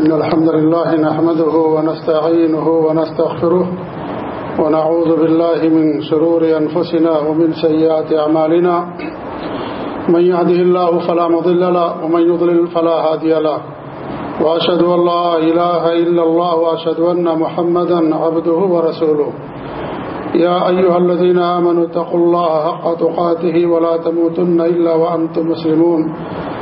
إن الحمد لله نحمده ونستعينه ونستغفره ونعوذ بالله من شرور أنفسنا ومن سيئات أعمالنا. من يهده الله فلا مضل له ومن يضلل فلا هادي له. وأشهد أن لا إله إلا الله وأشهد أن محمدا عبده ورسوله. يا أيها الذين آمنوا اتقوا الله حق تقاته ولا تموتن إلا وأنتم مسلمون.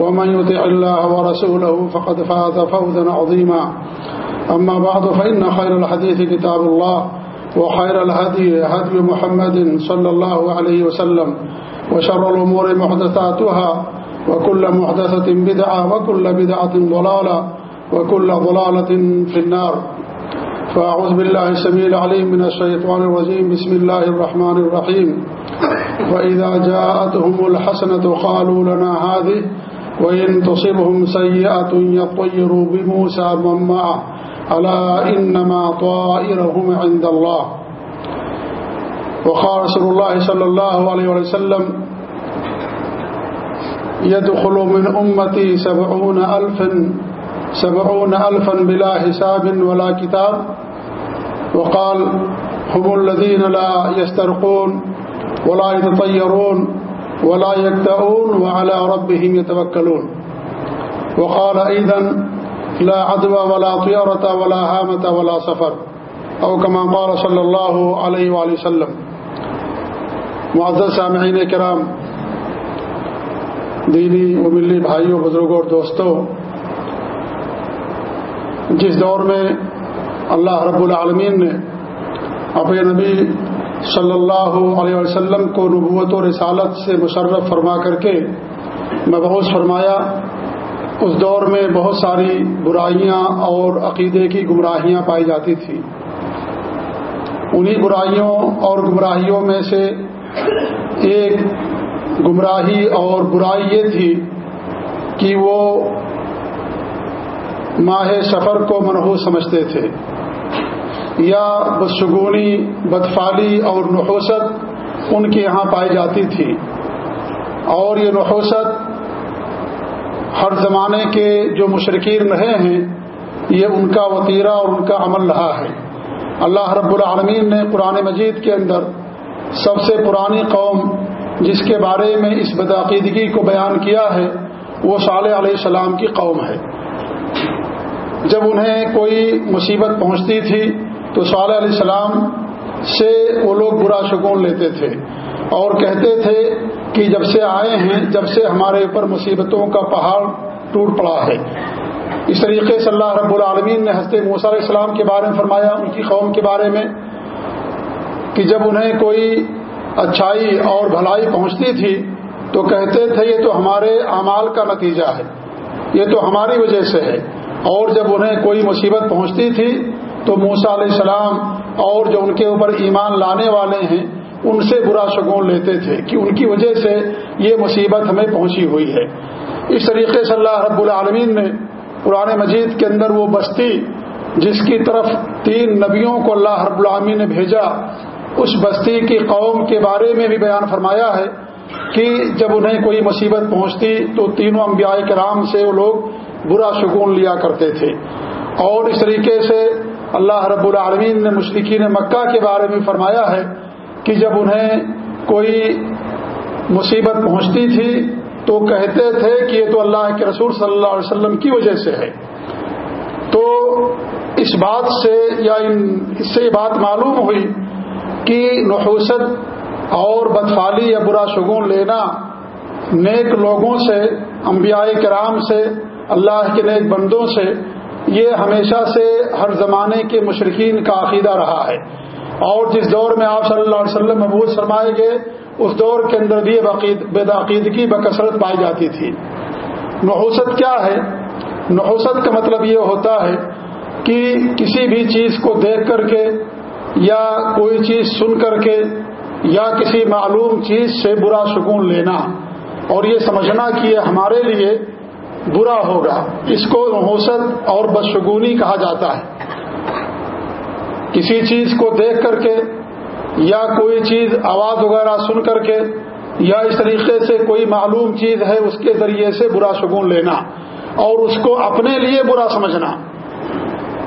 ومن يطع الله ورسوله فقد فاز فوزا عظيما. أما بعد، فإن خير الحديث كتاب الله، وخير الهدي هدي محمد صلى الله عليه وسلم، وشر الأمور محدثاتها، وكل محدثة بدعة، وكل بدعة ضلالة، وكل ضلالة في النار. فأعوذ بالله السميع العليم من الشيطان الرجيم. بسم الله الرحمن الرحيم. وإذا جاءتهم الحسنة قالوا لنا هذه وإن تصبهم سيئة يطيروا بموسى من معه ألا إنما طائرهم عند الله. وقال رسول الله صلى الله عليه وسلم، يدخل من أمتي سبعون ألفا سبعون ألفا بلا حساب ولا كتاب. وقال، هم الذين لا يسترقون ولا يتطيرون. ولا يكتئون وعلى ربهم يتوكلون. وقال أيضا لا عدوى ولا طيارة ولا هامة ولا سفر. أو كما قال صلى الله عليه وآله وسلم. معزز سامعین کرام، دینی و ملی بھائیوں، بزرگوں اور دوستوں، جس دور میں اللہ رب العالمین نے اپنے نبی صلی اللہ علیہ وسلم کو نبوت و رسالت سے مشرف فرما کر کے مبعوث فرمایا، اس دور میں بہت ساری برائیاں اور عقیدے کی گمراہیاں پائی جاتی تھیں انہی برائیوں اور گمراہیوں میں سے ایک گمراہی اور برائی یہ تھی کہ وہ ماہ سفر کو منحوس سمجھتے تھے۔ یا بدشگونی، بدفالی اور نحوست ان کے یہاں پائی جاتی تھی۔ اور یہ نحوست ہر زمانے کے جو مشرقین رہے ہیں، یہ ان کا وطیرہ اور ان کا عمل رہا ہے۔ اللہ رب العالمین نے قرآن مجید کے اندر سب سے پرانی قوم جس کے بارے میں اس بدعقیدگی کو بیان کیا ہے، وہ صالح علیہ السلام کی قوم ہے۔ جب انہیں کوئی مصیبت پہنچتی تھی تو صالح علیہ السلام سے وہ لوگ برا شگون لیتے تھے اور کہتے تھے کہ جب سے آئے ہیں، جب سے ہمارے اوپر مصیبتوں کا پہاڑ ٹوٹ پڑا ہے۔ اس طریقے سے اللہ رب العالمین نے ہنستے موسیٰ علیہ السلام کے بارے میں فرمایا، ان کی قوم کے بارے میں، کہ جب انہیں کوئی اچھائی اور بھلائی پہنچتی تھی تو کہتے تھے، یہ تو ہمارے اعمال کا نتیجہ ہے، یہ تو ہماری وجہ سے ہے۔ اور جب انہیں کوئی مصیبت پہنچتی تھی تو موسا علیہ السلام اور جو ان کے اوپر ایمان لانے والے ہیں، ان سے برا شگون لیتے تھے کہ ان کی وجہ سے یہ مصیبت ہمیں پہنچی ہوئی ہے۔ اس طریقے سے اللہ رب العالمین نے قرآن مجید کے اندر وہ بستی جس کی طرف تین نبیوں کو اللہ رب العالمین نے بھیجا، اس بستی کی قوم کے بارے میں بھی بیان فرمایا ہے کہ جب انہیں کوئی مصیبت پہنچتی تو تینوں انبیاء کرام سے وہ لوگ برا شگون لیا کرتے تھے۔ اور اس طریقے سے اللہ رب العالمین نے مشرقین مکہ کے بارے میں فرمایا ہے کہ جب انہیں کوئی مصیبت پہنچتی تھی تو کہتے تھے کہ یہ تو اللہ کے رسول صلی اللہ علیہ وسلم کی وجہ سے ہے۔ تو اس بات سے یا اس سے یہ بات معلوم ہوئی کہ نحوست اور بدفالی یا برا شگون لینا نیک لوگوں سے، انبیاء کرام سے، اللہ کے نیک بندوں سے یہ ہمیشہ سے ہر زمانے کے مشرقین کا عقیدہ رہا ہے۔ اور جس دور میں آپ صلی اللہ علیہ وسلم محبوب فرمائے گئے، اس دور کے اندر بھی بدعقیدگی بکثرت پائی جاتی تھی۔ نحوست کیا ہے؟ نحوست کا مطلب یہ ہوتا ہے کہ کسی بھی چیز کو دیکھ کر کے یا کوئی چیز سن کر کے یا کسی معلوم چیز سے برا سکون لینا۔ اور یہ سمجھنا کہ یہ ہمارے لیے برا ہوگا۔ اس کو نحوست اور بدشگونی کہا جاتا ہے۔ کسی چیز کو دیکھ کر کے یا کوئی چیز آواز وغیرہ سن کر کے یا اس طریقے سے کوئی معلوم چیز ہے، اس کے ذریعے سے برا شگون لینا اور اس کو اپنے لیے برا سمجھنا۔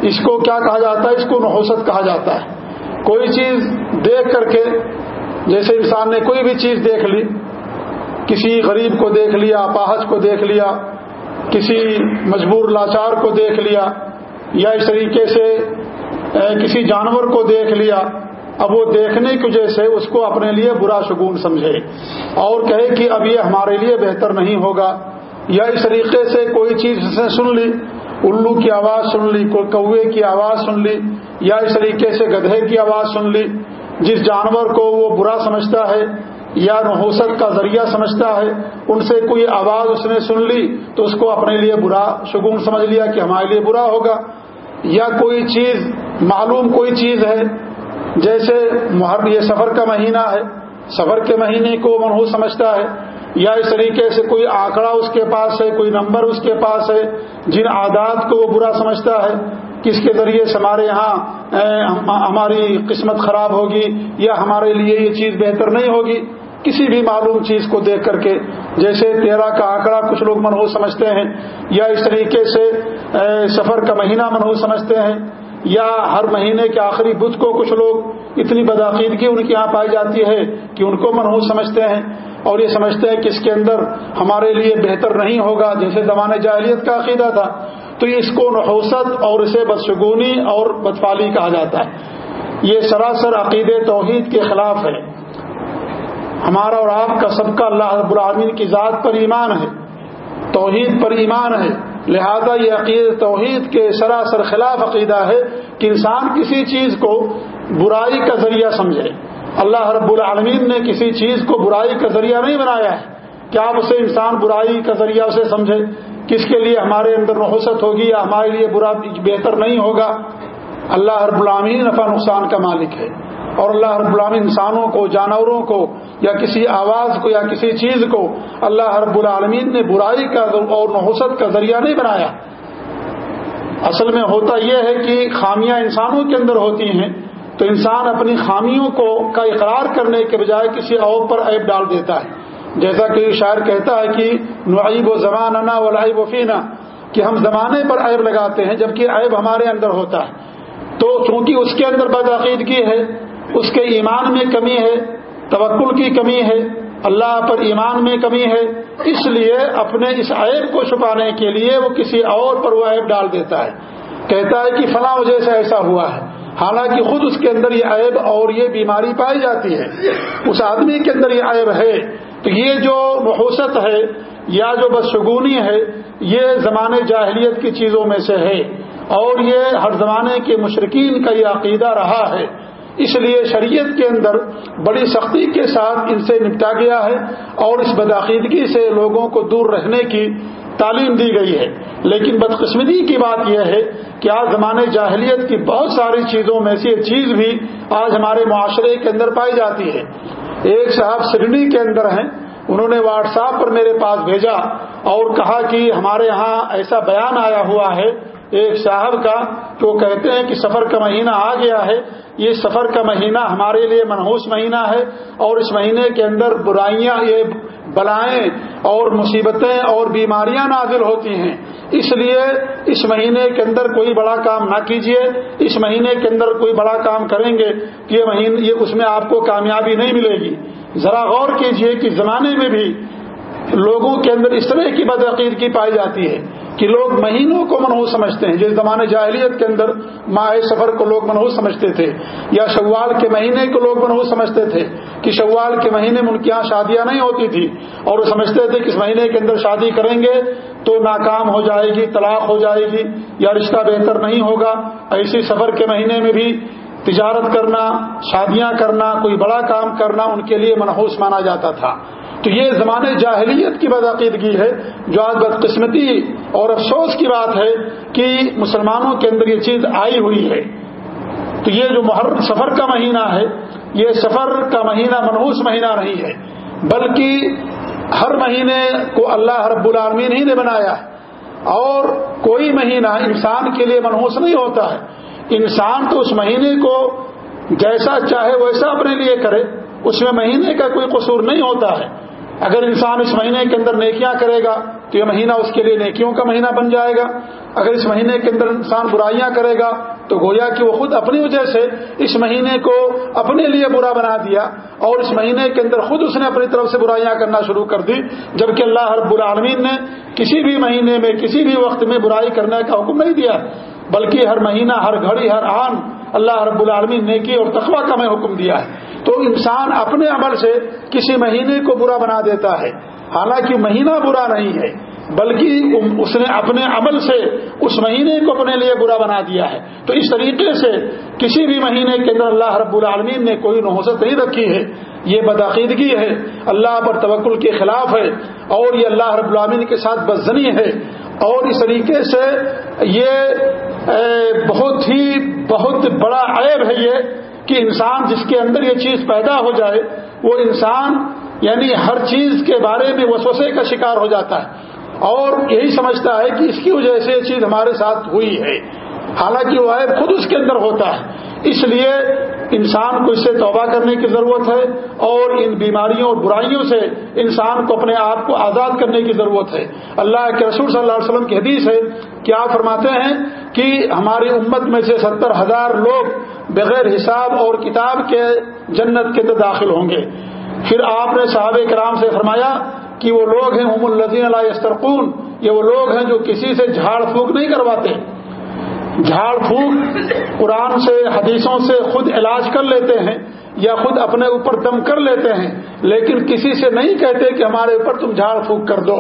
اس کو کیا کہا جاتا ہے؟ اس کو نحوست کہا جاتا ہے۔ کوئی چیز دیکھ کر کے، جیسے انسان نے کوئی بھی چیز دیکھ لی، کسی غریب کو دیکھ لیا اپاہج کو دیکھ لیا کسی مجبور لاچار کو دیکھ لیا یا اس طریقے سے کسی جانور کو دیکھ لیا، اب وہ دیکھنے کی وجہ سے اس کو اپنے لیے برا شگون سمجھے اور کہے کہ اب یہ ہمارے لیے بہتر نہیں ہوگا یا اس طریقے سے کوئی چیز نے سن لی، الو کی آواز سن لی، کوئی کوے کی آواز سن لی، یا اس طریقے سے گدھے کی آواز سن لی، جس جانور کو وہ برا سمجھتا ہے یا نحوست کا ذریعہ سمجھتا ہے، ان سے کوئی آواز اس نے سن لی تو اس کو اپنے لیے برا شگون سمجھ لیا کہ ہمارے لیے برا ہوگا۔ یا کوئی چیز معلوم کوئی چیز ہے، جیسے محرم، یہ سفر کا مہینہ ہے، سفر کے مہینے کو منحوس سمجھتا ہے، یا اس طریقے سے کوئی آنکڑا اس کے پاس ہے، کوئی نمبر اس کے پاس ہے، جن عادات کو وہ برا سمجھتا ہے، کس کے ذریعے سے ہمارے یہاں ہماری قسمت خراب ہوگی یا ہمارے لیے یہ چیز بہتر نہیں ہوگی۔ کسی بھی معلوم چیز کو دیکھ کر کے، جیسے تیرہ کا آنکڑا کچھ لوگ منحوس سمجھتے ہیں، یا اس طریقے سے سفر کا مہینہ منحوس سمجھتے ہیں، یا ہر مہینے کے آخری بدھ کو کچھ لوگ اتنی بدعقیدگی ان کے یہاں پائی جاتی ہے کہ ان کو منحوس سمجھتے ہیں۔ اور یہ سمجھتے ہیں کہ اس کے اندر ہمارے لیے بہتر نہیں ہوگا، جیسے زمانے جاہلیت کا عقیدہ تھا۔ تو اس کو نحوست اور اسے بدشگونی اور بدفالی کہا جاتا ہے۔ یہ سراسر عقید توحید کے خلاف ہے۔ ہمارا اور آپ کا سب کا اللہ رب العالمین کی ذات پر ایمان ہے، توحید پر ایمان ہے۔ لہذا یہ عقید توحید کے سراسر خلاف عقیدہ ہے کہ انسان کسی چیز کو برائی کا ذریعہ سمجھے۔ اللہ رب العالمین نے کسی چیز کو برائی کا ذریعہ نہیں بنایا ہے۔ کیا آپ اسے انسان برائی کا ذریعہ اسے سمجھے کس کے لیے ہمارے اندر نحوست ہوگی یا ہمارے لیے برا، بہتر نہیں ہوگا؟ اللہ رب العالمین نفع نقصان کا مالک ہے۔ اور اللہ رب العالمین انسانوں کو، جانوروں کو، یا کسی آواز کو، یا کسی چیز کو اللہ رب العالمین نے برائی کا اور نحوست کا ذریعہ نہیں بنایا۔ اصل میں ہوتا یہ ہے کہ خامیاں انسانوں کے اندر ہوتی ہیں، تو انسان اپنی خامیوں کو کا اقرار کرنے کے بجائے کسی اور پر عیب ڈال دیتا ہے۔ جیسا کہ شاعر کہتا ہے کہ نعیب و زمان و لعیب و فینا، کہ ہم زمانے پر عیب لگاتے ہیں جبکہ عیب ہمارے اندر ہوتا ہے۔ تو چونکہ اس کے اندر بدعقیدگی ہے اس کے ایمان میں کمی ہے، توکل کی کمی ہے، اللہ پر ایمان میں کمی ہے، اس لیے اپنے اس عیب کو چھپانے کے لیے وہ کسی اور پر وہ عیب ڈال دیتا ہے۔ کہتا ہے کہ فلاں وجہ سے ایسا ہوا ہے۔ حالانکہ خود اس کے اندر یہ عیب اور یہ بیماری پائی جاتی ہے۔ اس آدمی کے اندر یہ عیب ہے۔ تو یہ جو نحوست ہے یا جو بدشگونی ہے، یہ زمانے جاہلیت کی چیزوں میں سے ہے۔ اور یہ ہر زمانے کے مشرقین کا یہ عقیدہ رہا ہے۔ اس لیے شریعت کے اندر بڑی سختی کے ساتھ ان سے نپٹا گیا ہے اور اس بدعقیدگی سے لوگوں کو دور رہنے کی تعلیم دی گئی ہے۔ لیکن بدقسمتی کی بات یہ ہے کہ آج زمانے جاہلیت کی بہت ساری چیزوں میں سے یہ چیز بھی آج ہمارے معاشرے کے اندر پائی جاتی ہے۔ ایک صاحب سڈنی کے اندر ہیں، انہوں نے واٹس ایپ پر میرے پاس بھیجا اور کہا کہ ہمارے یہاں ایسا بیان آیا ہوا ہے ایک صاحب کا کہ وہ کہتے ہیں کہ سفر کا مہینہ آ گیا ہے، یہ سفر کا مہینہ ہمارے لیے منحوس مہینہ ہے اور اس مہینے کے اندر برائیاں، یہ بلائیں اور مصیبتیں اور بیماریاں نازل ہوتی ہیں۔ اس لیے اس مہینے کے اندر کوئی بڑا کام نہ کیجیے اس مہینے کے اندر کوئی بڑا کام کریں گے یہ مہینے یہ اس میں آپ کو کامیابی نہیں ملے گی۔ ذرا غور کیجیے کہ زمانے میں بھی لوگوں کے اندر اس طرح کی بدعقید کی پائی جاتی ہے۔ کہ لوگ مہینوں کو منحوس سمجھتے ہیں جس زمانے جاہلیت کے اندر ماہ سفر کو لوگ منحوس سمجھتے تھے، یا شوال کے مہینے کو لوگ منحوس سمجھتے تھے کہ شوال کے مہینے میں ان کے یہاں شادیاں نہیں ہوتی تھی اور وہ سمجھتے تھے کہ اس مہینے کے اندر شادی کریں گے تو ناکام ہو جائے گی، طلاق ہو جائے گی، یا رشتہ بہتر نہیں ہوگا۔ ایسی سفر کے مہینے میں بھی تجارت کرنا، شادیاں کرنا، کوئی بڑا کام کرنا ان کے لیے منحوس مانا جاتا تھا۔ تو یہ زمانے جاہلیت کی بدعقیدگی ہے، جو آج بدقسمتی اور افسوس کی بات ہے کہ مسلمانوں کے اندر یہ چیز آئی ہوئی ہے۔ تو یہ جو محرم سفر کا مہینہ ہے، یہ سفر کا مہینہ منحوس مہینہ نہیں ہے، بلکہ ہر مہینے کو اللہ رب العالمین ہی نے بنایا ہے۔ اور کوئی مہینہ انسان کے لیے منحوس نہیں ہوتا ہے۔ انسان تو اس مہینے کو جیسا چاہے ویسا اپنے لیے کرے، اس میں مہینے کا کوئی قصور نہیں ہوتا ہے۔ اگر انسان اس مہینے کے اندر نیکیاں کرے گا تو یہ مہینہ اس کے لیے نیکیوں کا مہینہ بن جائے گا۔ اگر اس مہینے کے اندر انسان برائیاں کرے گا تو گویا کہ وہ خود اپنی وجہ سے اس مہینے کو اپنے لیے برا بنا دیا اور اس مہینے کے اندر خود اس نے اپنی طرف سے برائیاں کرنا شروع کر دی۔ جبکہ اللہ رب العالمین نے کسی بھی مہینے میں، کسی بھی وقت میں برائی کرنے کا حکم نہیں دیا بلکہ ہر مہینہ، ہر گھڑی، ہر آن اللہ رب العالمین نے کی اور تقوی کا میں حکم دیا ہے۔ تو انسان اپنے عمل سے کسی مہینے کو برا بنا دیتا ہے۔ حالانکہ مہینہ برا نہیں ہے، بلکہ اس نے اپنے عمل سے اس مہینے کو اپنے لیے برا بنا دیا ہے۔ تو اس طریقے سے کسی بھی مہینے کے اندر اللہ رب العالمین نے کوئی نحوست نہیں رکھی ہے۔ یہ بدعقیدگی ہے۔ اللہ پر توکل کے خلاف ہے۔ اور یہ اللہ رب العالمین کے ساتھ بدزنی ہے۔ اور اس طریقے سے یہ بہت ہی، بہت بڑا عیب ہے یہ۔ کہ انسان جس کے اندر یہ چیز پیدا ہو جائے، وہ انسان یعنی ہر چیز کے بارے میں وسوسے کا شکار ہو جاتا ہے۔ اور یہی سمجھتا ہے کہ اس کی وجہ سے یہ چیز ہمارے ساتھ ہوئی ہے۔ حالانکہ وہ عیب خود اس کے اندر ہوتا ہے۔ اس لیے انسان کو اس سے توبہ کرنے کی ضرورت ہے اور ان بیماریوں اور برائیوں سے انسان کو اپنے آپ کو آزاد کرنے کی ضرورت ہے۔ اللہ کے رسول صلی اللہ علیہ وسلم کی حدیث ہے کہ آپ فرماتے ہیں کہ ہماری امت میں سے ستر ہزار لوگ بغیر حساب اور کتاب کے جنت کے اندر داخل ہوں گے۔ پھر آپ نے صحابہ کرام سے فرمایا کہ وہ لوگ ہیں ام الدین علیہ استرقون یہ وہ لوگ ہیں جو کسی سے جھاڑ پھونک نہیں کرواتے۔ جھاڑ پھونک قرآن سے حدیثوں سے خود علاج کر لیتے ہیں یا خود اپنے اوپر دم کر لیتے ہیں، لیکن کسی سے نہیں کہتے کہ ہمارے اوپر تم جھاڑ پھونک کر دو۔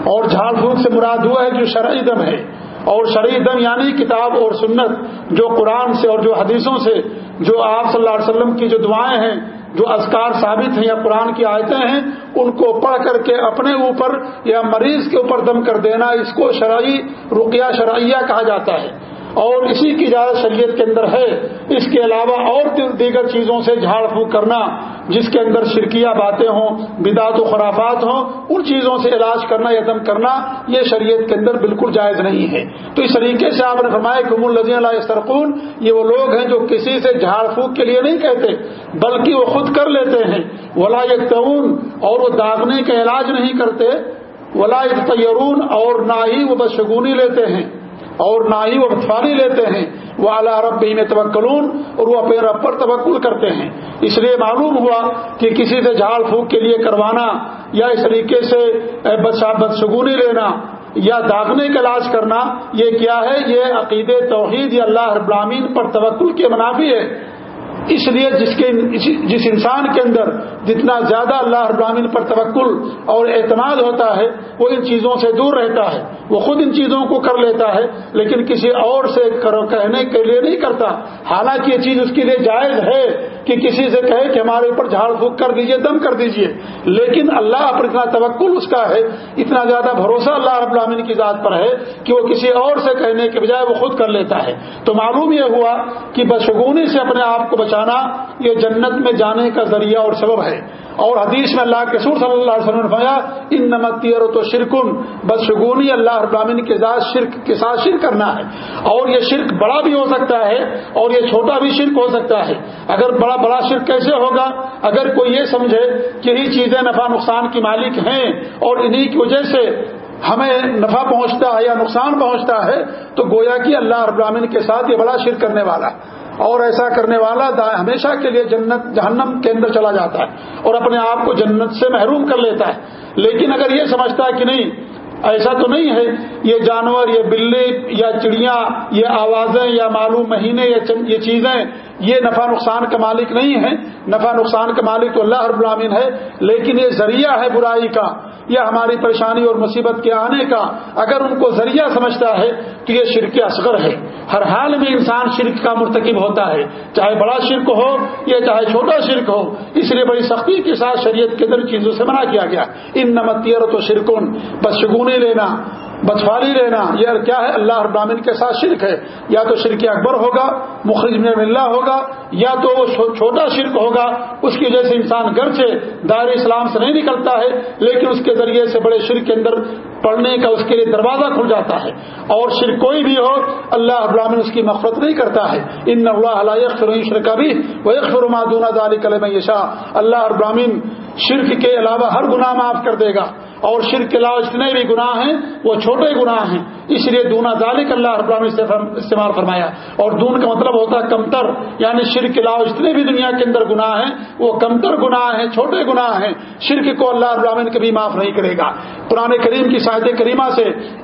اور جھاڑ پھونک سے مراد ہوا ہے جو شرعی دم ہے۔ اور شرعی دم یعنی کتاب اور سنت، جو قرآن سے اور جو حدیثوں سے، جو آپ صلی اللہ علیہ وسلم کی جو دعائیں ہیں، جو اذکار ثابت ہیں یا قرآن کی آیتیں ہیں، ان کو پڑھ کر کے اپنے اوپر یا مریض کے اوپر دم کر دینا، اس کو شرعی رقیہ شرعیہ کہا جاتا ہے۔ اور اسی کی اجازت شریعت کے اندر ہے۔ اس کے علاوہ اور دیگر چیزوں سے جھاڑ پھونک کرنا، جس کے اندر شرکیہ باتیں ہوں، بدعت و خرافات ہوں، ان چیزوں سے علاج کرنا یا دم کرنا، یہ شریعت کے اندر بالکل جائز نہیں ہے۔ تو اس طریقے سے آپ نے فرمایا کہ الزین اللہ سرقون یہ وہ لوگ ہیں جو کسی سے جھاڑ پھونک کے لیے نہیں کہتے، بلکہ وہ خود کر لیتے ہیں۔ ولا یکتون اور وہ داغنے کا علاج نہیں کرتے۔ ولا تیرون اور نہ ہی وہ بشگونی لیتے ہیں۔ اور نہ ہی وہ فانی لیتے ہیں۔ وہ اعلیٰ رب میں توکلون اور وہ اپنے رب پر توکل کرتے ہیں۔ اس لیے معلوم ہوا کہ کسی سے جھاڑ پھونک کے لیے کروانا یا اس طریقے سے بدسگونی لینا یا داغنے کا علاج کرنا، یہ کیا ہے؟ یہ عقید توحید یا اللہ رب پر توکل کے منافی ہے۔ اس لیے جس کے جس انسان کے اندر جتنا زیادہ اللہ ابراہین پر توکل اور اعتماد ہوتا ہے، وہ ان چیزوں سے دور رہتا ہے۔ وہ خود ان چیزوں کو کر لیتا ہے، لیکن کسی اور سے کہنے کے لیے نہیں کرتا۔ حالانکہ یہ چیز اس کے لیے جائز ہے۔ کہ کسی سے کہے کہ ہمارے اوپر جھاڑ پھونک کر دیجیے، دم کر دیجیے۔ لیکن اللہ پر اتنا توکل اس کا ہے، اتنا زیادہ بھروسہ اللہ رب العالمین کی ذات پر ہے کہ وہ کسی اور سے کہنے کے بجائے وہ خود کر لیتا ہے۔ تو معلوم یہ ہوا کہ بشگونی سے اپنے آپ کو بچانا یہ جنت میں جانے کا ذریعہ اور سبب ہے۔ اور حدیث میں اللہ کے سور صلی اللہ علیہ وسلم نے فرمایا ان نمتی تو شرکن۔ بدشگونی اللہ ابراہین کے ساتھ شرک کے ساتھ شرک کرنا ہے۔ اور یہ شرک بڑا بھی ہو سکتا ہے اور یہ چھوٹا بھی شرک ہو سکتا ہے۔ اگر بڑا بڑا شرک کیسے ہوگا؟ اگر کوئی یہ سمجھے کہ یہ چیزیں نفع نقصان کی مالک ہیں اور انہی کی وجہ سے ہمیں نفع پہنچتا ہے یا نقصان پہنچتا ہے، تو گویا کہ اللہ ابراہین کے ساتھ یہ بڑا شرک کرنے والا اور ایسا کرنے والا ہمیشہ کے لیے جنت، جہنم کے اندر چلا جاتا ہے اور اپنے آپ کو جنت سے محروم کر لیتا ہے۔ لیکن اگر یہ سمجھتا ہے کہ نہیں ایسا تو نہیں ہے۔ یہ جانور، یہ بلی، یا چڑیا یہ آوازیں، یا معلوم مہینے یہ چیزیں، یہ نفع نقصان کا مالک نہیں ہے نفع نقصان کا مالک تو اللہ رب العالمین ہے، لیکن یہ ذریعہ ہے برائی کا۔ یا ہماری پریشانی اور مصیبت کے آنے کا اگر ان کو ذریعہ سمجھتا ہے تو یہ شرک اصغر ہے۔ ہر حال میں انسان شرک کا مرتکب ہوتا ہے۔ چاہے بڑا شرک ہو یا چاہے چھوٹا شرک ہو، اس لیے بڑی سختی کے ساتھ شریعت کے در چیزوں سے منع کیا گیا۔ ان نمتیر تو شرکن بس شگونے لینا۔ بچفالی لینا، یہ کیا ہے؟ اللہ ابراہین کے ساتھ شرک ہے۔ یا تو شرک اکبر ہوگا، مخرج میں اللہ ہوگا، یا تو وہ چھوٹا شرک ہوگا، اس کی وجہ سے انسان گھر سے دائر اسلام سے نہیں نکلتا ہے، لیکن اس کے ذریعے سے بڑے شرک کے اندر پڑھنے کا اس کے لیے دروازہ کھل جاتا ہے۔ اور شرک کوئی بھی ہو، اللہ ابراہین اس کی مفرت نہیں کرتا ہے۔ ان اللہ علیہ شرک بھی وہ فرما دونا دالی کلم یشا اللہ ابراہین شرک کے علاوہ ہر گناہ معاف کر دے گا۔ اور شرک کے علاوہ جتنے بھی گناہ ہیں، وہ چھوٹے گناہ ہیں۔ اس لیے دونا ذالک اللہ رب سے استعمال فرمایا۔ اور دون کا مطلب ہوتا ہے کمتر۔ یعنی شرک کے علاوہ جتنے بھی دنیا کے اندر گناہ ہیں، وہ کمتر گناہ ہیں، چھوٹے گناہ ہیں۔ شرک کو اللہ ابراہین کبھی معاف نہیں کرے گا۔ پرانے کریم کی شاہد کریمہ سے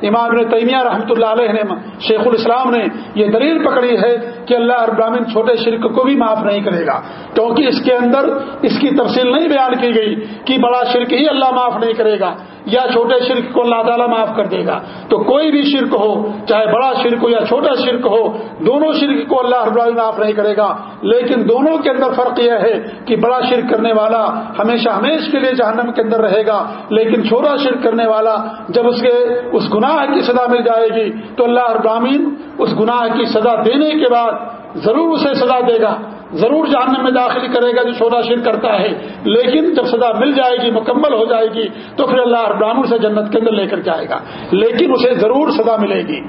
امام تیمیہ رحمۃ اللہ علیہ نے شیخ الاسلام نے یہ دلیل پکڑی ہے کہ اللہ ابراہین چھوٹے شرک کو بھی معاف نہیں کرے گا۔ کیونکہ اس کے اندر اس کی تفصیل نہیں بیان کی گئی کہ بڑا شرک ہی اللہ معاف نہیں کرے گا۔ یا چھوٹے شرک کو اللہ تعالیٰ معاف کر دے گا۔ تو کوئی بھی شرک ہو، چاہے بڑا شرک ہو یا چھوٹا شرک ہو، دونوں شرک کو اللہ رب معاف نہیں کرے گا۔ لیکن دونوں کے اندر فرق یہ ہے کہ بڑا شرک کرنے والا ہمیشہ ہمیش کے لیے جہنم کے اندر رہے گا، لیکن چھوٹا شرک کرنے والا جب اس کے، اس گناہ کی سزا مل جائے گی، تو اللہ ابراہین اس گناہ کی سزا دینے کے بعد ضرور اسے سزا دے گا۔ ضرور جہنم میں داخل کرے گا جو چھوٹا شیر کرتا ہے، لیکن جب سزا مل جائے گی، مکمل ہو جائے گی، تو پھر اللہ ابراہم سے جنت کے اندر لے کر جائے گا۔ لیکن اسے ضرور سزا ملے گی۔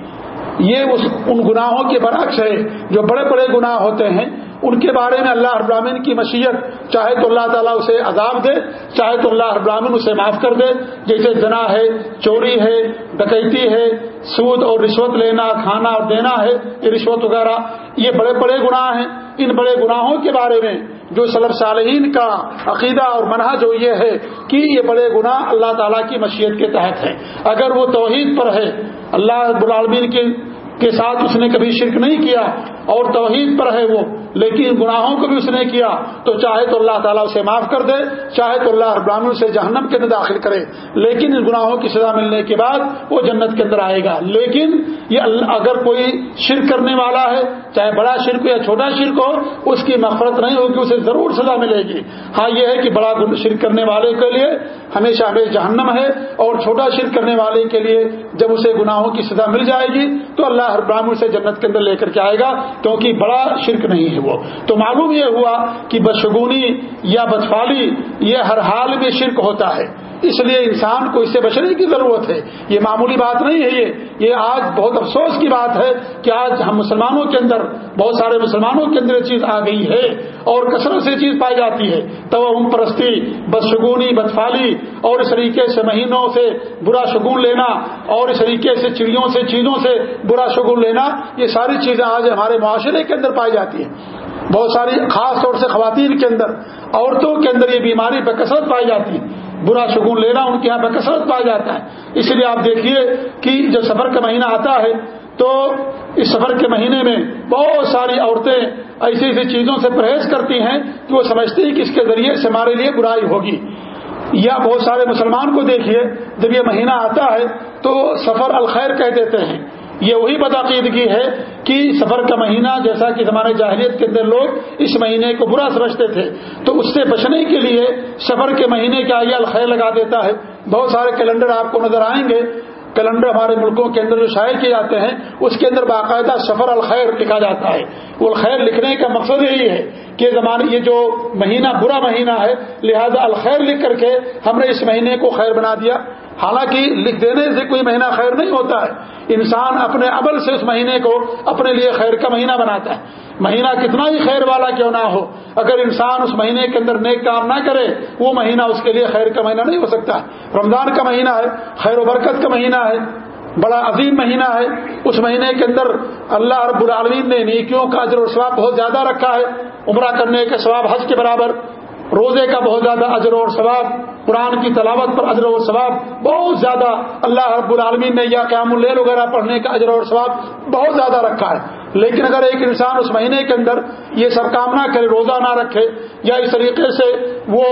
یہ اس ان گناہوں کے برعکس ہے، جو بڑے بڑے گناہ ہوتے ہیں ان کے بارے میں اللہ ابراہین کی مشیت، چاہے تو اللہ تعالیٰ اسے عذاب دے، چاہے تو اللہ ابراہین اسے معاف کر دے۔ جیسے جنا ہے، چوری ہے، ڈکیتی ہے، سود اور رشوت لینا، کھانا اور دینا ہے، یہ رشوت وغیرہ، یہ بڑے بڑے گناہ ہیں۔ ان بڑے گناہوں کے بارے میں جو سلب صالحین کا عقیدہ اور منہا جو یہ ہے کہ یہ بڑے گناہ اللہ تعالیٰ کی مشیت کے تحت ہے اگر وہ توحید پر ہے، اللہ رب العالمین کے ساتھ اس نے کبھی شرک نہیں کیا اور توحید پر ہے وہ لیکن گناہوں کو بھی اس نے کیا، تو چاہے تو اللہ تعالیٰ اسے معاف کر دے، چاہے تو اللہ ابراہین سے جہنم کے اندر داخل کرے۔ لیکن ان گناہوں کی سزا ملنے کے بعد وہ جنت کے اندر آئے گا۔ لیکن یہ اگر کوئی شرک کرنے والا ہے، چاہے بڑا شرک ہو یا چھوٹا شرک ہو، اس کی مفرت نہیں ہوگی، اسے ضرور سزا ملے گی۔ ہاں یہ ہے کہ بڑا شرک کرنے والے کے لیے ہمیشہ ہمیشہ جہنم ہے اور چھوٹا شرک کرنے والے کے لیے جب اسے گناہوں کی سزا مل جائے گی، تو اللہ ہر براہم سے جنت کے اندر لے کر کے آئے گا، کیونکہ بڑا شرک نہیں ہے وہ۔ تو معلوم یہ ہوا کہ بدشگونی یا بدفالی یہ ہر حال میں شرک ہوتا ہے۔ اس لیے انسان کو اس سے بچنے کی ضرورت ہے۔ یہ معمولی بات نہیں ہے یہ۔ یہ آج بہت افسوس کی بات ہے کہ آج ہم مسلمانوں کے اندر بہت سارے مسلمانوں کے اندر یہ چیز آ گئی ہے اور کثرت سے چیز پائی جاتی ہے۔ تو ام پرستی، بدشگونی، بدفالی اور اس طریقے سے مہینوں سے برا شگون لینا اور اس طریقے سے چڑیوں سے، چیزوں سے برا شگون لینا، یہ ساری چیزیں آج ہمارے معاشرے کے اندر پائی جاتی ہیں۔ بہت ساری خاص طور سے خواتین کے اندر، عورتوں کے اندر یہ بیماری بکثرت پائی جاتی ہے برا شگون لینا ان کے یہاں بکثرت پایا جاتا ہے۔ اس لیے آپ دیکھیے کہ جب سفر کا مہینہ آتا ہے، تو اس سفر کے مہینے میں بہت ساری عورتیں ایسی ایسی چیزوں سے پرہیز کرتی ہیں کہ وہ سمجھتی ہیں کہ اس کے ذریعے سے ہمارے لیے برائی ہوگی۔ یا بہت سارے مسلمان کو دیکھیے، جب یہ مہینہ آتا ہے، تو سفر الخیر کہہ دیتے ہیں۔ یہ وہی بدعقیدگی ہے کہ سفر کا مہینہ جیسا کہ ہمارے جاہریت کے اندر لوگ اس مہینے کو برا سمجھتے تھے۔ تو اس سے بچنے کے لیے سفر کے مہینے کا یہ الخیر لگا دیتا ہے۔ بہت سارے کیلنڈر آپ کو نظر آئیں گے۔ کیلنڈر ہمارے ملکوں کے اندر جو شائع کیے جاتے ہیں، اس کے اندر باقاعدہ سفر الخیر لکھا جاتا ہے۔ وہ الخیر لکھنے کا مقصد یہی ہے کہ زمانے یہ جو مہینہ، برا مہینہ ہے، لہذا الخیر لکھ کر کے ہم نے اس مہینے کو خیر بنا دیا۔ حالانکہ لکھ دینے سے کوئی مہینہ خیر نہیں ہوتا ہے۔ انسان اپنے عمل سے اس مہینے کو اپنے لیے خیر کا مہینہ بناتا ہے۔ مہینہ کتنا ہی خیر والا کیوں نہ ہو، اگر انسان اس مہینے کے اندر نیک کام نہ کرے، وہ مہینہ اس کے لیے خیر کا مہینہ نہیں ہو سکتا۔ رمضان کا مہینہ ہے، خیر و برکت کا مہینہ ہے، بڑا عظیم مہینہ ہے۔ اس مہینے کے اندر اللہ رب العالمین نے نیکیوں کا اجر و ثواب بہت زیادہ رکھا ہے۔ عمرہ کرنے کے ثواب حج کے برابر، روزے کا بہت زیادہ اجر و ثواب۔ قرآن کی تلاوت پر اجر و ثواب بہت زیادہ اللہ رب العالمین نے یا قیام اللیل وغیرہ پڑھنے کا اجر و ثواب بہت زیادہ رکھا ہے۔ لیکن اگر ایک انسان اس مہینے کے اندر یہ سب کام نہ کرے، روزہ نہ رکھے، یا اس طریقے سے وہ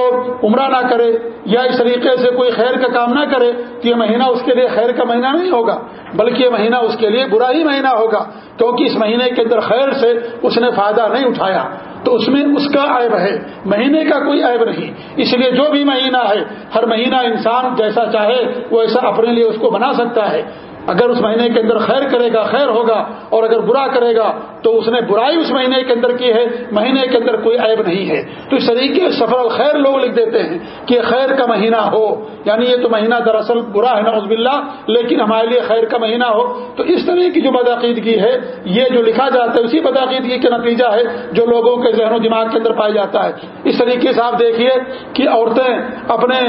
عمرہ نہ کرے، یا اس طریقے سے کوئی خیر کا کام نہ کرے، تو یہ مہینہ اس کے لیے خیر کا مہینہ نہیں ہوگا، بلکہ یہ مہینہ اس کے لیے برا ہی مہینہ ہوگا، کیونکہ اس مہینے کے اندر خیر سے اس نے فائدہ نہیں اٹھایا۔ تو اس میں اس کا عیب ہے، مہینے کا کوئی عیب نہیں۔ اس لیے جو بھی مہینہ ہے، ہر مہینہ انسان جیسا چاہے، وہ ایسا اپنے لیے اس کو بنا سکتا ہے۔ اگر اس مہینے کے اندر خیر کرے گا، خیر ہوگا، اور اگر برا کرے گا، تو اس نے برائی اس مہینے کے اندر کی ہے، مہینے کے اندر کوئی عیب نہیں ہے۔ تو اس طریقے سفر الخیر لوگ لکھ دیتے ہیں کہ خیر کا مہینہ ہو۔ یعنی یہ تو مہینہ دراصل برا ہے نوز باللہ، لیکن ہمارے لیے خیر کا مہینہ ہو۔ تو اس طرح کی جو بدعقیدگی ہے، یہ جو لکھا جاتا ہے، اسی بدعقیدگی کا نتیجہ ہے جو لوگوں کے ذہن و دماغ کے اندر پایا جاتا ہے۔ اس طریقے سے آپ دیکھیے کہ عورتیں اپنے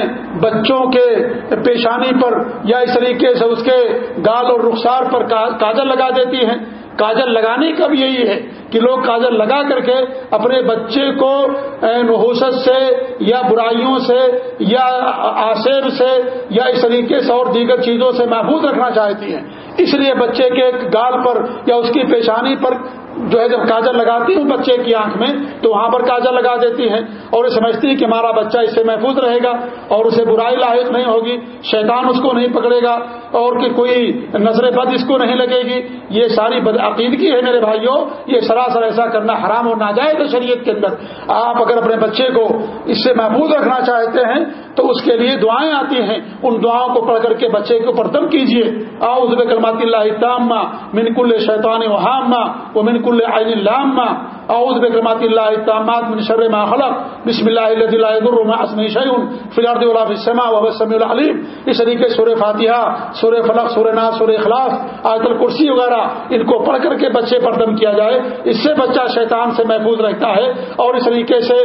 بچوں کے پیشانی پر یا اس طریقے سے اس کے گال اور رخسار پر کاجل لگا دیتی ہیں۔ کاجل لگانے کا بھی یہی ہے کہ لوگ کاجل لگا کر کے اپنے بچے کو نحوست سے یا برائیوں سے یا آصیب سے یا اس طریقے سے اور دیگر چیزوں سے محفوظ رکھنا چاہتی ہیں۔ اس لیے بچے کے گال پر یا اس کی پیشانی پر جو ہے جب کاجل لگاتی ہوں بچے کی آنکھ میں، تو وہاں پر کاجل لگا دیتی ہے اور یہ سمجھتی ہے کہ ہمارا بچہ اس سے محفوظ رہے گا اور اسے برائی لاحق نہیں ہوگی، شیطان اس کو نہیں پکڑے گا اور کہ کوئی نظر بد اس کو نہیں لگے گی۔ یہ ساری عقیدگی ہے میرے بھائیوں، یہ سراسر ایسا کرنا حرام اور ناجائز ہے شریعت کے اندر۔ آپ اگر اپنے بچے کو اس سے محفوظ رکھنا چاہتے ہیں، تو اس کے لیے دعائیں آتی ہیں۔ ان دعاؤں کو پڑھ کر کے بچے کے اوپر دم کیجیے آؤ کلمات اللہ تامہ منکل شیطان وحامہ وہ کل عین لامہ اعوذ بکلمات اللہ التامات من شر ما خلق. بسم اللہ الذي لا يضر مع اسمه شيء في الارض ولا في السماء وهو السميع العليم اس طریقے سورہ فاتحہ، سورہ فلق، سورہ ناس، سورہ اخلاص، آیت الکرسی وغیرہ، ان کو پڑھ کر کے بچے پر دم کیا جائے. اس سے بچہ شیطان سے محفوظ رہتا ہے اور اس طریقے سے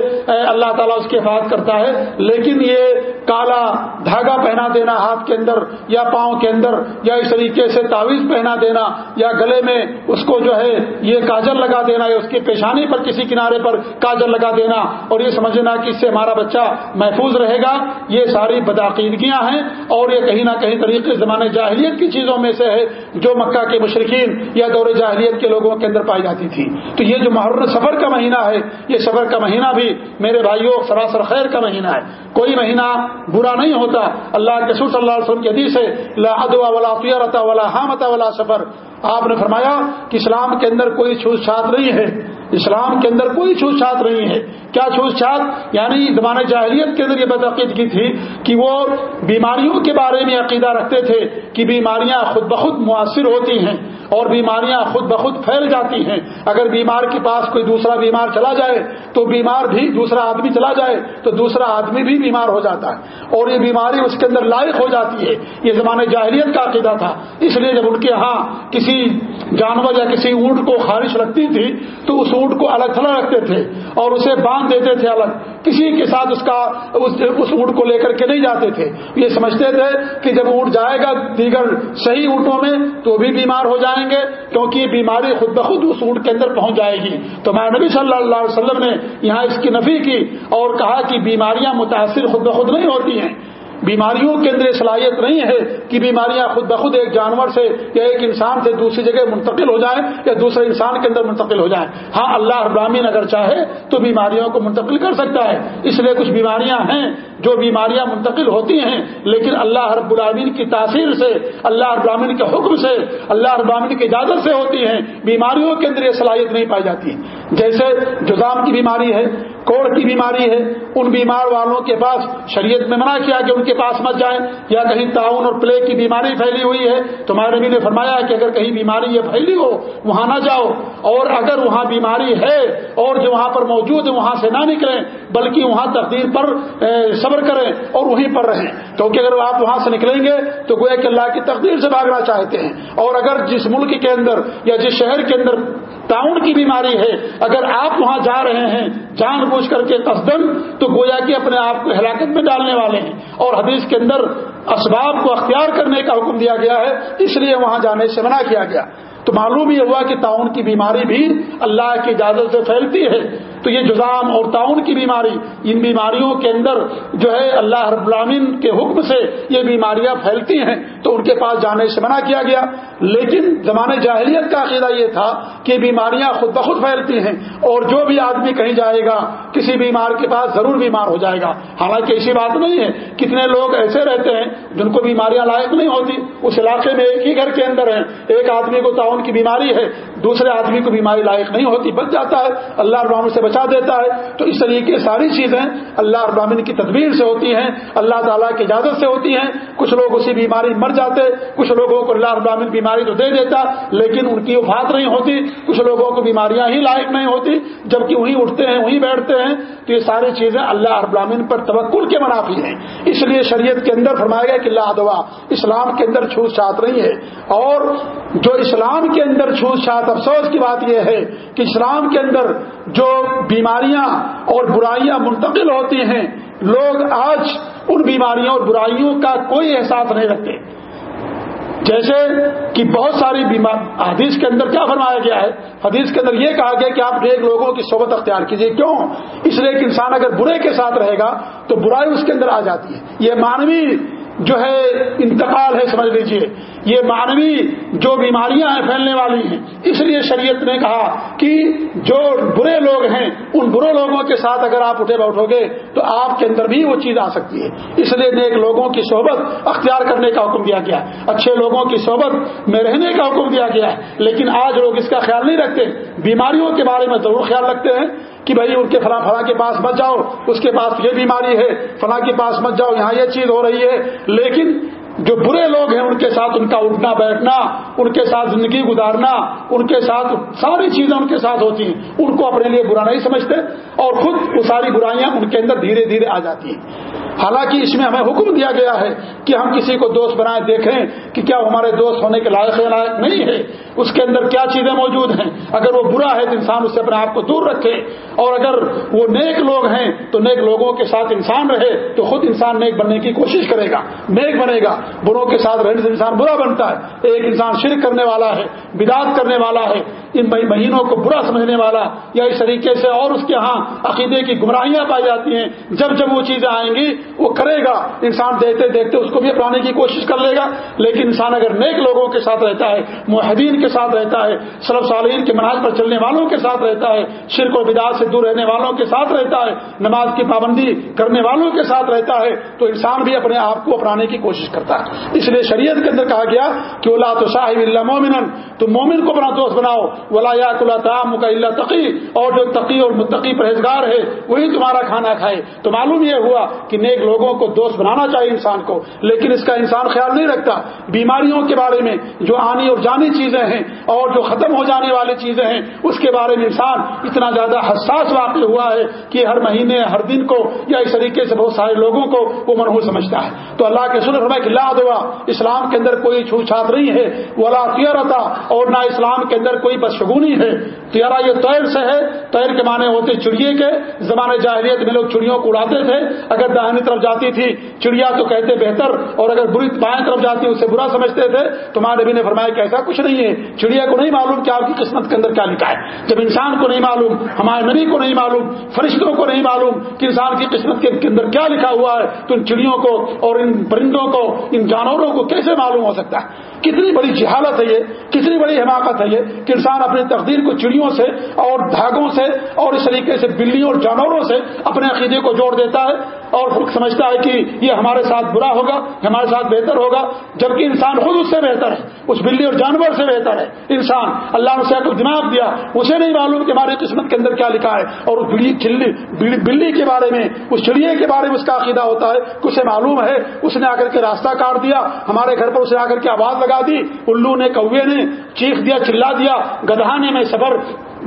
اللہ تعالیٰ اس کی حفاظت کرتا ہے. لیکن یہ کالا دھاگا پہنا دینا، ہاتھ کے اندر یا پاؤں کے اندر، یا اس طریقے سے تعویذ پہنا دینا، یا گلے میں اس کو جو ہے یہ کاجل لگا دینا یا اس کے پیشانی پر کسی کنارے پر کاجل لگا دینا اور یہ سمجھنا کہ اس سے ہمارا بچہ محفوظ رہے گا، یہ ساری بدعقیدگیاں ہیں اور یہ کہیں نہ کہیں طریقے زمانے جاہلیت کی چیزوں میں سے ہے جو مکہ کے مشرقین یا دور جاہلیت کے لوگوں کے اندر پائی جاتی تھی تو یہ جو محرم سفر کا مہینہ ہے، یہ سفر کا مہینہ بھی میرے بھائیوں سراسر خیر کا مہینہ ہے۔ کوئی مہینہ برا نہیں ہوتا۔ اللہ کے سور صلی اللہ علیہ وسلم کی حدیث ہے، لا ادوا ولا فیرتا ولا حامتا ولا سفر۔ آپ نے فرمایا کہ اسلام کے اندر کوئی چھوت چھات نہیں ہے۔ اسلام کے اندر کوئی چھوت چھات نہیں ہے۔ کیا چھوت چھات؟ یعنی زمانۂ جاہلیت کے اندر یہ بدعقید کی تھی کہ وہ بیماریوں کے بارے میں عقیدہ رکھتے تھے کہ بیماریاں خود بخود مؤثر ہوتی ہیں۔ اور بیماریاں خود بخود پھیل جاتی ہیں۔ اگر بیمار کے پاس کوئی دوسرا بیمار چلا جائے تو بیمار بھی دوسرا آدمی چلا جائے تو دوسرا آدمی بھی بیمار ہو جاتا ہے۔ اور یہ بیماری اس کے اندر لائق ہو جاتی ہے۔ یہ زمانے جاہلیت کا عقیدہ تھا۔ اس لیے جب ان کے ہاں کسی جانور یا کسی اونٹ کو خارش لگتی تھی تو اس اونٹ کو الگ تھلگ رکھتے تھے اور اسے باندھ دیتے تھے الگ۔ کسی کے ساتھ اس کا اس اونٹ کو لے کر کے نہیں جاتے تھے۔ یہ سمجھتے تھے کہ جب اونٹ جائے گا دیگر صحیح اونٹوں میں تو بھی بیمار ہو جائیں گے کیونکہ یہ بیماری خود بخود اس اونٹ کے اندر پہنچ جائے گی۔ تو میں نبی صلی اللہ علیہ وسلم نے یہاں اس کی نفی کی اور کہا کہ بیماریاں متاثر خود بخود نہیں ہوتی ہیں۔ بیماریوں کے اندر صلاحیت نہیں ہے کہ بیماریاں خود بخود ایک جانور سے یا ایک انسان سے دوسری جگہ منتقل ہو جائیں یا دوسرے انسان کے اندر منتقل ہو جائیں۔ ہاں اللہ ابراہین اگر چاہے تو بیماریوں کو منتقل کر سکتا ہے۔ اس لیے کچھ بیماریاں ہیں جو بیماریاں منتقل ہوتی ہیں، لیکن اللہ رب العالمین کی تاثیر سے، اللہ ابراہین کے حکم سے، اللہ ابراہین کی اجازت سے ہوتی ہیں۔ بیماریوں کے اندر یہ صلاحیت نہیں پائی جاتی۔ جیسے جزام کی بیماری ہے کوڑ کی بیماری ہے، ان بیمار والوں کے پاس شریعت میں منع کیا کہ ان کے پاس مت جائیں، یا کہیں تعاون اور پلے کی بیماری پھیلی ہوئی ہے۔ تو ہمارے نبی نے فرمایا کہ اگر کہیں بیماری یہ پھیلی ہو، وہاں نہ جاؤ۔ اور اگر وہاں بیماری ہے اور جو وہاں پر موجود ہے وہاں سے نہ نکلیں، بلکہ وہاں تقدیر پر صبر کریں اور وہیں پر رہیں۔ کیونکہ اگر آپ وہاں سے نکلیں گے، تو گویا کہ اللہ کی تقدیر سے بھاگنا چاہتے ہیں۔ اور اگر جس ملک کے اندر یا جس شہر کے اندر تعاون کی بیماری ہے۔ اگر آپ وہاں جا رہے ہیں، جان بوجھ کر کے قصدن تو گویا کہ اپنے آپ کو ہلاکت میں ڈالنے والے ہیں۔ اور حدیث کے اندر اسباب کو اختیار کرنے کا حکم دیا گیا ہے، اس لیے وہاں جانے سے منع کیا گیا۔ تو معلوم یہ ہوا کہ تعاون کی بیماری بھی اللہ کی اجازت سے پھیلتی ہے۔ تو یہ جزام اور تعاون کی بیماری، ان بیماریوں کے اندر جو ہے اللہ رب العالمین کے حکم سے یہ بیماریاں پھیلتی ہیں۔ تو ان کے پاس جانے سے منع کیا گیا۔ لیکن زمانے جاہلیت کا عقیدہ یہ تھا کہ بیماریاں خود بخود پھیلتی ہیں اور جو بھی آدمی کہیں جائے گا، کسی بیمار کے پاس ضرور بیمار ہو جائے گا۔ حالانکہ ایسی بات نہیں ہے۔ کتنے لوگ ایسے رہتے ہیں جن کو بیماریاں لائق نہیں ہوتی۔ اس علاقے میں ایک ہی گھر کے اندر ہیں۔ ایک آدمی کو تعاون کی بیماری ہے؟ دوسرے آدمی کو بیماری لائق نہیں ہوتی، بچ جاتا ہے، اللہ ابراہین سے بچا دیتا ہے۔ تو اس طریقے ساری چیزیں اللہ ابراہین کی تدبیر سے ہوتی ہیں، اللہ تعالیٰ کی اجازت سے ہوتی ہیں۔ کچھ لوگ اسی بیماری مر جاتے، کچھ لوگوں کو اللہ ابراہین بیماری تو دے دیتا، لیکن ان کی وفات نہیں ہوتی۔ کچھ لوگوں کو بیماریاں ہی لائق نہیں ہوتی، جبکہ وہیں اٹھتے ہیں، وہیں بیٹھتے ہیں۔ تو یہ ساری چیزیں اللہ ابراہین پر توکل کے منافی ہیں۔ اس لیے شریعت کے اندر فرمایا گیا کہ اللہ دعا، اسلام کے اندر چھوت چھات نہیں ہے۔ اور جو اسلام کے اندر چھوت چھات افسوس کی بات یہ ہے کہ اسلام کے اندر جو بیماریاں اور برائیاں منتقل ہوتی ہیں، لوگ آج ان بیماریوں اور برائیوں کا کوئی احساس نہیں رکھتے۔ جیسے کہ بہت ساری بیمار، حدیث کے اندر کیا فرمایا گیا ہے؟ حدیث کے اندر یہ کہا گیا کہ آپ نیک لوگوں کی صحبت اختیار کیجیے کیوں؟ اس لیے کہ انسان اگر برے کے ساتھ رہے گا تو برائی اس کے اندر آ جاتی ہے۔ یہ مانوی جو ہے انتقال ہے، سمجھ لیجیے۔ یہ مانوی جو بیماریاں ہیں، پھیلنے والی ہیں۔ اس لیے شریعت نے کہا کہ جو برے لوگ ہیں، ان برے لوگوں کے ساتھ اگر آپ اٹھے بیٹھو گے، تو آپ کے اندر بھی وہ چیز آ سکتی ہے۔ اس لیے نیک لوگوں کی صحبت اختیار کرنے کا حکم دیا گیا۔ ہے اچھے لوگوں کی صحبت میں رہنے کا حکم دیا گیا ہے۔ لیکن آج لوگ اس کا خیال نہیں رکھتے۔ بیماریوں کے بارے میں ضرور خیال رکھتے ہیں۔ کہ بھائی ان کے فلاں فلاں کے پاس مت جاؤ، اس کے پاس یہ بیماری ہے، فلاں کے پاس مت جاؤ، یہاں یہ چیز ہو رہی ہے۔ لیکن جو برے لوگ ہیں، ان کے ساتھ ان کا اٹھنا، بیٹھنا، ان کے ساتھ زندگی گزارنا، ان کے ساتھ ساری چیزیں ان کے ساتھ ہوتی ہیں، ان کو اپنے لیے برا نہیں سمجھتے اور خود وہ ساری برائیاں ان کے اندر دھیرے دھیرے آ جاتی ہیں۔ حالانکہ اس میں ہمیں حکم دیا گیا ہے کہ ہم کسی کو دوست بنائیں دیکھیں کہ کیا ہمارے دوست ہونے کے لائق لائق نہیں ہے اس کے اندر کیا چیزیں موجود ہیں؟ اگر وہ برا ہے تو انسان اس سے اپنے آپ کو دور رکھے۔ اور اگر وہ نیک لوگ ہیں تو نیک لوگوں کے ساتھ انسان رہے تو خود انسان نیک بننے کی کوشش کرے گا، نیک بنے گا۔ بروں کے ساتھ رہنے سے انسان برا بنتا ہے۔ ایک انسان شرک کرنے والا ہے بداد کرنے والا ہے، ان مہینوں کو برا سمجھنے والا۔ یا اس طریقے سے اور اس کے ہاں عقیدے کی گمراہیاں پائی جاتی ہیں۔ جب جب وہ چیزیں آئیں گی وہ کرے گا، انسان دیکھتے دیکھتے اس کو بھی اپنانے کی کوشش کر لے گا۔ لیکن انسان اگر نیک لوگوں کے ساتھ رہتا ہے معاہدین کے ساتھ رہتا ہے سلب صالحین کے مناج پر چلنے والوں کے ساتھ رہتا ہے، شرک و بدار سے دور رہنے والوں کے ساتھ رہتا ہے، نماز کی پابندی کرنے والوں کے ساتھ رہتا ہے، تو انسان بھی اپنے آپ کو اپنانے کی کوشش کرتا ہے۔ اس لیے شریعت کے اندر کہا گیا کہ اولا تو صاحب اللہ مومن تو مومن کو اپنا دوست بناؤ۔ ولا یا کلا کا اللہ تقی، اور جو تقی اور متقی پرہیزگار ہے، وہی تمہارا کھانا کھائے۔ تو معلوم یہ ہوا کہ نیک لوگوں کو دوست بنانا چاہیے انسان کو، لیکن اس کا انسان خیال نہیں رکھتا۔ بیماریوں کے بارے میں جو آنی اور جانی چیزیں ہیں اور جو ختم ہو جانے والی چیزیں ہیں، اس کے بارے میں انسان اتنا زیادہ حساس واقع ہوا ہے کہ ہر مہینے، ہر دن کو یا اس طریقے سے بہت سارے لوگوں کو وہ منحوس سمجھتا ہے۔ تو اللہ کے سن فرمائے کہ لا دعا، اسلام کے اندر کوئی چھو چھات نہیں ہے۔ وہ اللہ رہتا اور نہ اسلام کے اندر کوئی بدشگونی ہے۔ تیارا یہ تیر سے ہے۔ تیر کے معنی ہوتے چڑیے کے۔ زمانے جاہریت میں لوگ چڑیوں کو اڑاتے تھے۔ اگر داہنی طرف جاتی تھی، چڑیا تو کہتے بہتر، اور اگر بری بائیں طرف جاتی اسے برا سمجھتے تھے۔ تو ماں نبی نے فرمایا کہ ایسا کچھ نہیں ہے۔ چڑیا کو نہیں معلوم کہ آپ کی قسمت کے اندر کیا لکھا ہے۔ جب انسان کو نہیں معلوم، ہمارے نبی کو نہیں معلوم، فرشتوں کو نہیں معلوم کہ انسان کی قسمت کے اندر کیا لکھا ہوا ہے، تو ان چڑیوں کو اور ان پرندوں کو، ان جانوروں کو کیسے معلوم ہو سکتا ہے؟ کتنی بڑی جہالت ہے یہ، کتنی بڑی حماقت ہے یہ کہ انسان اپنی تقدیر کو چڑیوں سے اور دھاگوں سے اور اس طریقے سے بلیوں اور جانوروں سے اپنے عقیدے کو جوڑ دیتا ہے اور سمجھتا ہے کہ یہ ہمارے ساتھ برا ہوگا، ہمارے ساتھ بہتر ہوگا، جبکہ انسان خود اس سے بہتر ہے، اس بلی اور جانور سے بہتر ہے۔ انسان، اللہ نے اسے دماغ دیا، اسے نہیں معلوم کہ ہماری قسمت کے اندر کیا لکھا ہے اور اس بلی بلی کے بارے میں، اس چڑیے کے بارے میں اس کا عقیدہ ہوتا ہے کہ اسے معلوم ہے، اس نے آ کر کے راستہ کاٹ دیا، ہمارے گھر پر اسے آ کر کے آواز لگا دی الو نے کوے نے چیخ دیا چلا دیا گدھانے میں سفر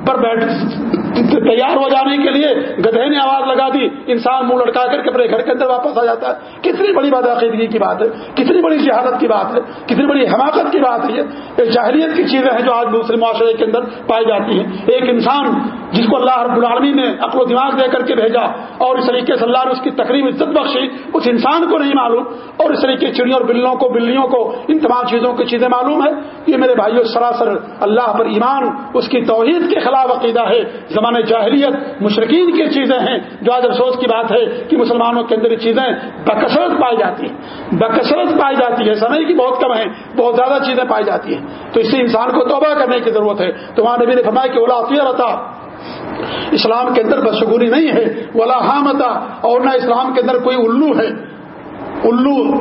پر بیٹھ تیار ہو جانے کے لیے گدھے نے آواز لگا دی، انسان منہ لڑکا کر کے اپنے گھر کے اندر واپس آ جاتا ہے۔ کتنی بڑی بات کی بات ہے، کتنی بڑی جہالت کی بات ہے، کتنی بڑی حماقت کی بات ہے یہ۔ جاہلیت کی چیزیں ہیں جو آج دوسرے معاشرے کے اندر پائی جاتی ہیں۔ ایک انسان جس کو اللہ رب العالمی نے اپنا دماغ دے کر کے بھیجا اور اس طریقے سے اللہ نے اس کی تقریب عزت بخشی، اس انسان کو نہیں معلوم۔ اور اس طریقے چڑیوں اور بلوں کو، بلیوں کو، ان تمام چیزوں کی چیزیں معلوم ہے یہ میرے بھائیوں سراسر اللہ پر ایمان، اس کی توحید کے خلاف عقیدہ ہے۔ زمانے جاہلیت مشرقین کی چیزیں ہیں، جو آج افسوس کی بات ہے کہ مسلمانوں کے اندر یہ چیزیں بکثرت پائی جاتی ہیں۔ بکثرت پائی جاتی ہے، سمے کی بہت کم ہے بہت زیادہ چیزیں پائی جاتی ہیں۔ تو اس سے انسان کو توبہ کرنے کی ضرورت ہے۔ تو وہاں نبی نے فرمایا کہ اولا رہتا اسلام کے اندر بدشگونی نہیں ہے۔ ولا حامتا۔ اور نہ اسلام کے اندر کوئی الو ہے۔ الو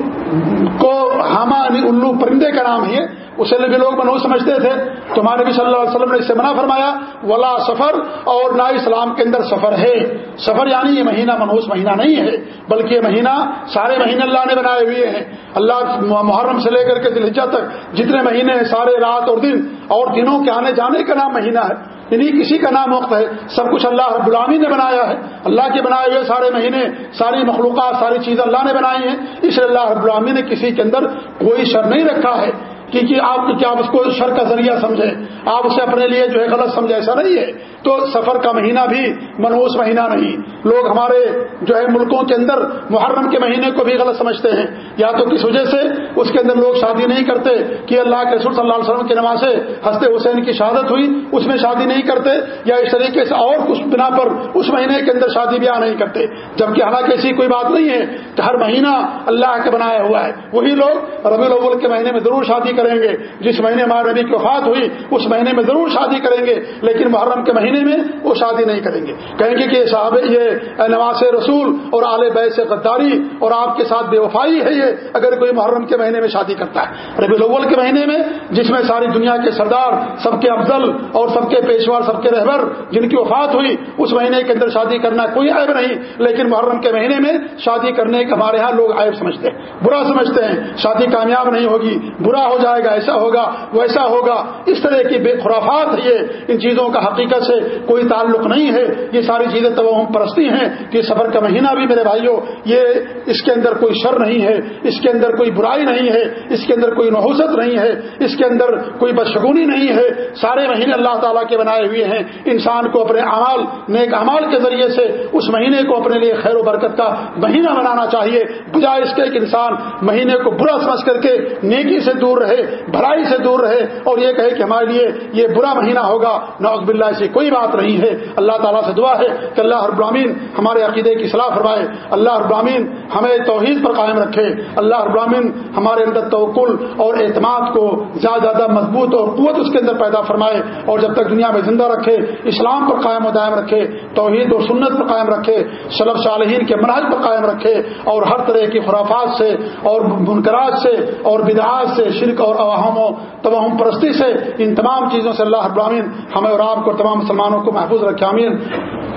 کو ہاما یعنی الو پرندے کا نام ہے۔ اسے بھی لوگ منوج سمجھتے تھے۔ تو ہمارے نبی صلی اللہ علیہ وسلم نے اس سے منع فرمایا، ولا سفر اور نہ اسلام کے اندر سفر ہے۔ سفر یعنی یہ مہینہ منوس مہینہ نہیں ہے، بلکہ یہ مہینہ سارے مہینے اللہ نے بنائے ہوئے ہیں۔ اللہ محرم سے لے کر کے دلجا تک جتنے مہینے ہیں، سارے رات اور دن، اور دنوں کے آنے جانے کا نام مہینہ ہے۔ یعنی کسی کا نام وقت ہے۔ سب کچھ اللہ رب العامی نے بنایا ہے۔ اللہ کے بنائے ہوئے سارے مہینے، ساری مخلوقات، ساری چیزیں اللہ نے بنائی ہیں۔ اس لیے اللہ رب العامی نے کسی کے اندر کوئی شر نہیں رکھا ہے۔ کیونکہ آپ کیا اس کو شر کا ذریعہ سمجھیں؟ آپ اسے اپنے لیے جو ہے غلط سمجھے ایسا نہیں ہے۔ تو سفر کا مہینہ بھی منوس مہینہ نہیں۔ لوگ ہمارے جو ہے ملکوں کے اندر محرم کے مہینے کو بھی غلط سمجھتے ہیں۔ یا تو کس وجہ سے اس کے اندر لوگ شادی نہیں کرتے کہ اللہ کے رسول صلی اللہ علیہ وسلم کے نماز ہنستے حسین کی شہادت ہوئی، اس میں شادی نہیں کرتے، یا اس طریقے سے اور کچھ بنا پر اس مہینے کے اندر شادی بیاہ نہیں کرتے۔ جبکہ حالانکہ ایسی کوئی بات نہیں ہے کہ ہر مہینہ اللہ کے بنایا ہوا ہے۔ وہی لوگ ربی الاول کے مہینے میں ضرور شادی کریں گے جس مہینے ہمارے نبی کی وفات ہوئی، اس مہینے میں ضرور شادی کریں گے، لیکن محرم کے مہینے میں وہ شادی نہیں کریں گے۔ کہیں گے کہ صاحب یہ نواز رسول اور آل بے سے غداری اور آپ کے ساتھ بے وفائی ہے یہ، اگر کوئی محرم کے مہینے میں شادی کرتا ہے۔ ربی الاول کے مہینے میں، جس میں ساری دنیا کے سردار، سب کے افضل اور سب کے پیشوار، سب کے رہبر جن کی وفات ہوئی، اس مہینے کے اندر شادی کرنا کوئی عیب نہیں، لیکن محرم کے مہینے میں شادی کرنے کے ہمارے ہاں لوگ عیب سمجھتے ہیں، برا سمجھتے ہیں، شادی کامیاب نہیں ہوگی، برا ہو جائے گا، ایسا ہوگا، ویسا ہوگا۔ اس طرح کی بے خرافات ہے یہ ان چیزوں کا حقیقت سے کوئی تعلق نہیں ہے۔ یہ ساری چیزیں تو پرستی ہیں کہ سفر کا مہینہ بھی میرے بھائیوں، یہ اس کے اندر کوئی شر نہیں ہے، اس کے اندر کوئی برائی نہیں ہے، اس کے اندر کوئی نحوست نہیں ہے، اس کے اندر کوئی بدشگونی نہیں ہے۔ سارے مہینے اللہ تعالیٰ کے بنائے ہوئے ہیں۔ انسان کو اپنے اعمال، نیک اعمال کے ذریعے سے اس مہینے کو اپنے لیے خیر و برکت کا مہینہ بنانا چاہیے۔ بجائے اس کے ایک انسان مہینے کو برا سمجھ کر کے نیکی سے دور رہے۔ بھلائی سے دور رہے اور یہ کہے کہ ہمارے لیے یہ برا مہینہ ہوگا۔ نوز باللہ سے کوئی بات نہیں ہے۔ اللہ تعالیٰ سے دعا ہے کہ اللہ ابراہین ہمارے عقیدے کی صلاح فرمائے۔ اللہ ابراہین ہمیں توحید پر قائم رکھے۔ اللہ ابراہین ہمارے اندر توکل اور اعتماد کو زیادہ زیادہ مضبوط اور قوت اس کے اندر پیدا فرمائے اور جب تک دنیا میں زندہ رکھے، اسلام پر قائم و دائم رکھے، توحید اور سنت پر قائم رکھے سلب صالحین کے مناج پر قائم رکھے اور ہر طرح کی خرافات سے اور منکرات سے اور بدعات سے، شرک اور عوام و تمام پرستی سے ان تمام چیزوں سے اللہ ابراہین ہمیں اور آپ کو تمام مسلمانوں کو محفوظ رکھے امین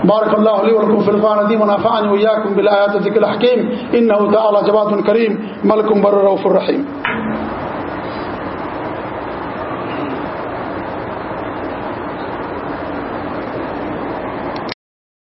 بارک اللہ علیہ ورکم فرقان عدیم منافع ویاکم بالآیات ذکر الحکیم، انہو تعالی جواد کریم ملکم بر الرحیم